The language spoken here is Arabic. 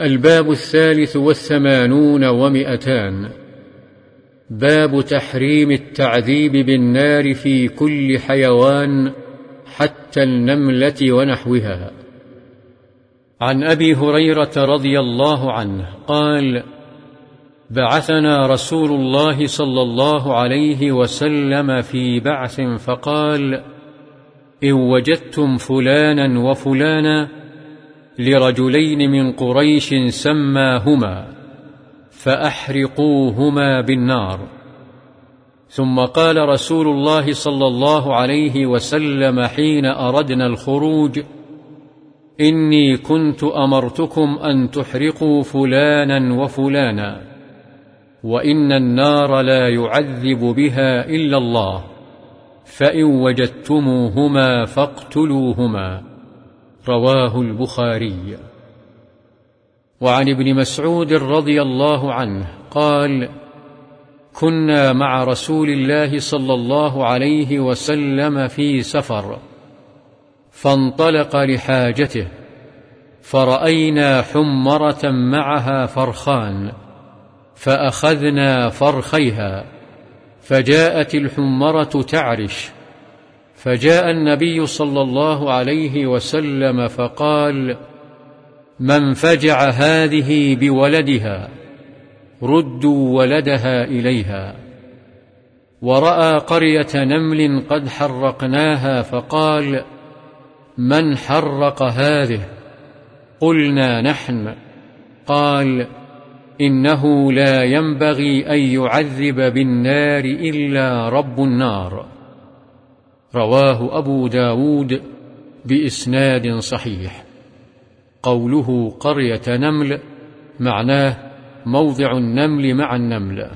الباب الثالث والثمانون ومئتان. باب تحريم التعذيب بالنار في كل حيوان حتى النملة ونحوها. عن أبي هريرة رضي الله عنه قال بعثنا رسول الله صلى الله عليه وسلم في بعث فقال إن وجدتم فلانا وفلانا لرجلين من قريش سماهما فأحرقوهما بالنار. ثم قال رسول الله صلى الله عليه وسلم حين أردنا الخروج إني كنت أمرتكم أن تحرقوا فلانا وفلانا وإن النار لا يعذب بها إلا الله فإن وجدتموهما فاقتلوهما. رواه البخاري. وعن ابن مسعود رضي الله عنه قال كنا مع رسول الله صلى الله عليه وسلم في سفر فانطلق لحاجته فرأينا حمرة معها فرخان فأخذنا فرخيها فجاءت الحمرة تعرش فجاء النبي صلى الله عليه وسلم فقال من فجع هذه بولدها ردوا ولدها إليها. ورأى قرية نمل قد حرقناها فقال من حرق هذه؟ قلنا نحن. قال إنه لا ينبغي أن يعذب بالنار إلا رب النار. رواه أبو داود بإسناد صحيح. قوله قرية نمل معناه موضع النمل مع النمل.